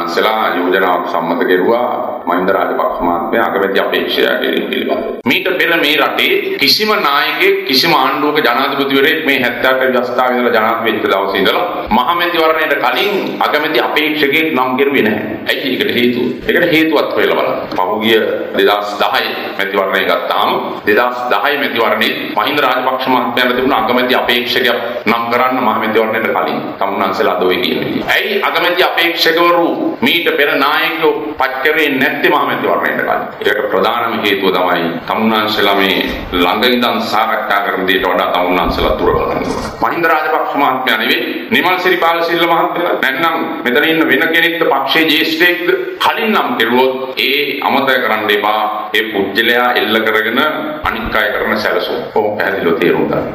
තමුන්නාන්සලා යෝජනාවක් සම්මත කෙරුවා මහින්ද රාජපක්ෂ මහත්මයා අගමැති අපේක්ෂා කිරීම පිළිබඳව. මීට පෙර මේ රටේ කිසිම නායකයෙක් කිසිම ආණ්ඩුවක ජනාධිපතිවරයෙක් මේ 78 ව්‍යවස්ථාවේ ඉඳලා ජනාධිපති වෙච්ච දවසේ ඉඳලා මහමැතිවරණයට කලින් අගමැති අපේක්ෂකයෙක් නම් කෙරුවේ නැහැ. ඇයි ඒකට හේතුව? ඒකට හේතුවත් හොයලා බලන්න. පහුගිය 2010 මැතිවරණය ගත්තාම 2010 මැතිවරණේ මහින්ද රාජපක්ෂ මහත්මයාට තිබුණ අගමැති අපේක්ෂකයක් නම් කරන්න මහමැතිවරණයට කලින් තමුන්නාන්සලා අද ඔය කියන්නේ. ඇයි අගමැති අපේක්ෂකවරු මීට පෙර නායකයෝ පත් කරේ නැත්තේ මහමැතිවරණයට කලින්? ඒකට ප්‍රධානම හේතුව තමයි තමුන්නාන්සලා මේ ළඟ ඉඳන් සාකච්ඡා කරන දේට වඩා තමුන්නාන්සලා තුර බලනවා. මහින්ද රාජපක්ෂ මහත්මයා නෙවෙයි නිමල් සිරිපාලසිල්ල මහත්මයා නැත්නම් මෙතන ඉන්න වෙන කෙනෙක්ද පක්ෂයේ ජේෂ්ඨයෙක්ද කලින් නම් කෙරුවොත් ඒ අමතක කරන්න එපා. ඒ පුජ්‍යලයා එල්ල කරගෙන අනික් අය කරන සැලසුම්. කොහොම පැහැදිලිව තේරුම් ගන්න.